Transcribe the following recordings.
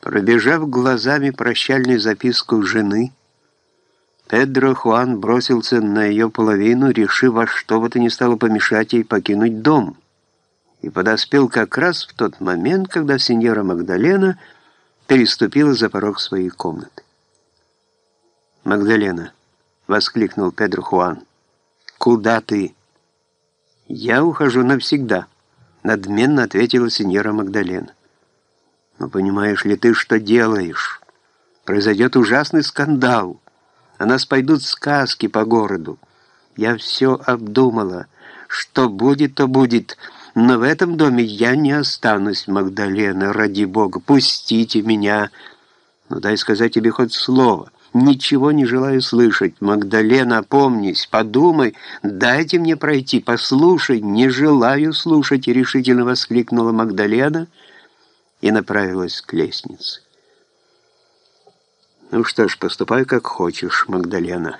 Пробежав глазами прощальную записку жены, Педро Хуан бросился на ее половину, решив во что бы то ни стало помешать ей покинуть дом, и подоспел как раз в тот момент, когда сеньора Магдалена переступила за порог своей комнаты. «Магдалена!» — воскликнул Педро Хуан. «Куда ты?» «Я ухожу навсегда», — надменно ответила сеньора Магдалена. «Но понимаешь ли ты, что делаешь? Произойдет ужасный скандал. О нас пойдут сказки по городу. Я все обдумала. Что будет, то будет. Но в этом доме я не останусь, Магдалена, ради Бога. Пустите меня. Ну, дай сказать тебе хоть слово». Ничего не желаю слышать. Магдалена, помнись, подумай, дайте мне пройти, послушай. Не желаю слушать, решительно воскликнула Магдалена и направилась к лестнице. Ну что ж, поступай как хочешь, Магдалена.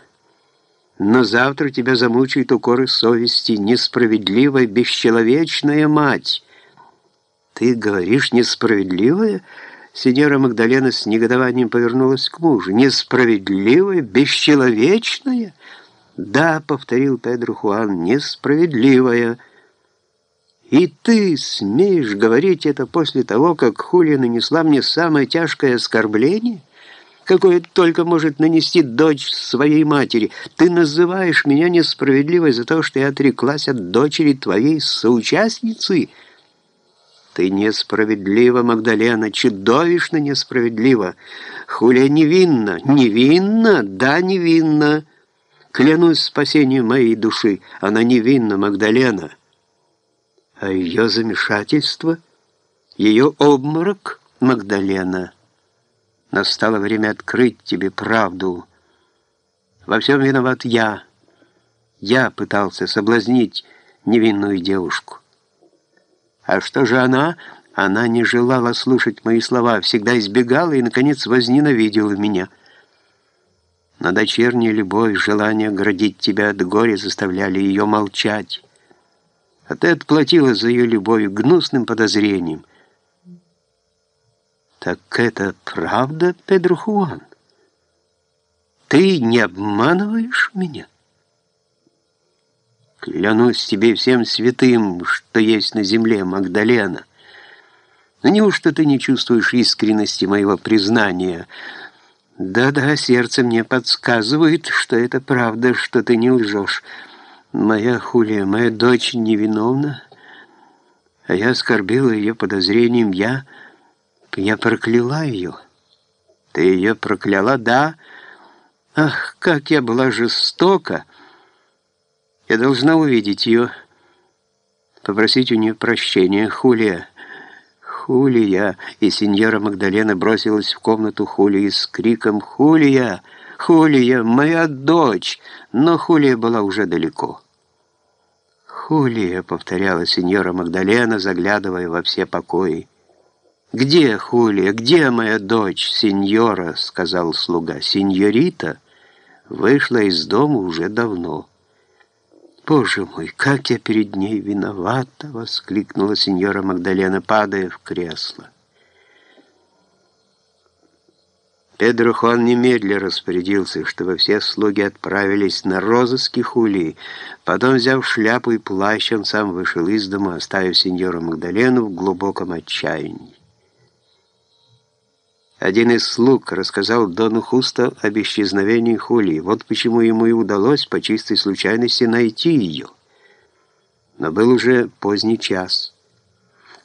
Но завтра тебя замучает укоры совести, несправедливая, бесчеловечная мать. Ты говоришь несправедливая? Синьора Магдалена с негодованием повернулась к мужу. «Несправедливое? Бесчеловечное?» «Да», — повторил Педро Хуан, — «несправедливое». «И ты смеешь говорить это после того, как Хулия нанесла мне самое тяжкое оскорбление?» какое только может нанести дочь своей матери. Ты называешь меня несправедливой за то, что я отреклась от дочери твоей соучастницы». Ты несправедлива, Магдалена, чудовищно несправедлива. Хуля невинна, невинна, да, невинна. Клянусь спасением моей души, она невинна, Магдалена. А ее замешательство, ее обморок, Магдалена. Настало время открыть тебе правду. Во всем виноват я. Я пытался соблазнить невинную девушку. А что же она? Она не желала слушать мои слова, всегда избегала и, наконец, возненавидела меня. Но дочерняя любовь, желание оградить тебя от горя заставляли ее молчать. А ты отплатила за ее любовь гнусным подозрением. Так это правда, Педро Хуан? Ты не обманываешь меня?» Клянусь тебе всем святым, что есть на земле, Магдалена. Но неужто ты не чувствуешь искренности моего признания? Да-да, сердце мне подсказывает, что это правда, что ты не лжешь. Моя Хулия, моя дочь невиновна, а я оскорбила ее подозрением, я... я прокляла ее. Ты ее прокляла, да? Ах, как я была жестока!» Я должна увидеть ее, попросить у нее прощения. Хулия, Хулия!» И сеньора Магдалена бросилась в комнату Хулии с криком «Хулия! Хулия! Моя дочь!» Но Хулия была уже далеко. «Хулия!» — повторяла сеньора Магдалена, заглядывая во все покои. «Где Хулия? Где моя дочь, сеньора?» — сказал слуга. «Сеньорита вышла из дома уже давно». «Боже мой, как я перед ней виновата!» — воскликнула сеньора Магдалена, падая в кресло. Педро Хуан немедля распорядился, чтобы все слуги отправились на розыски Хулии. Потом, взяв шляпу и плащ, он сам вышел из дома, оставив сеньору Магдалену в глубоком отчаянии. Один из слуг рассказал Дону Хуста об исчезновении Хулии. Вот почему ему и удалось по чистой случайности найти ее. Но был уже поздний час.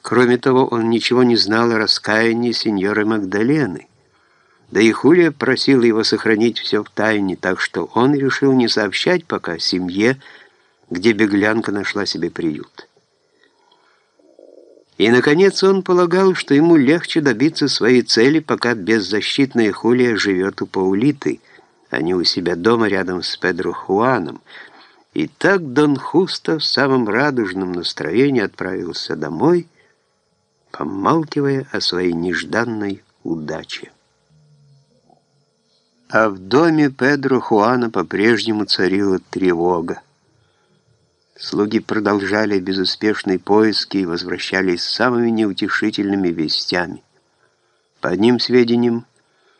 Кроме того, он ничего не знал о раскаянии сеньоры Магдалены. Да и Хулия просила его сохранить все в тайне, так что он решил не сообщать пока семье, где беглянка нашла себе приют. И, наконец, он полагал, что ему легче добиться своей цели, пока беззащитная Хулия живет у Паулиты, а не у себя дома рядом с Педро Хуаном. И так Дон Хуста в самом радужном настроении отправился домой, помалкивая о своей нежданной удаче. А в доме Педро Хуана по-прежнему царила тревога. Слуги продолжали безуспешные поиски и возвращались с самыми неутешительными вестями. По одним сведениям,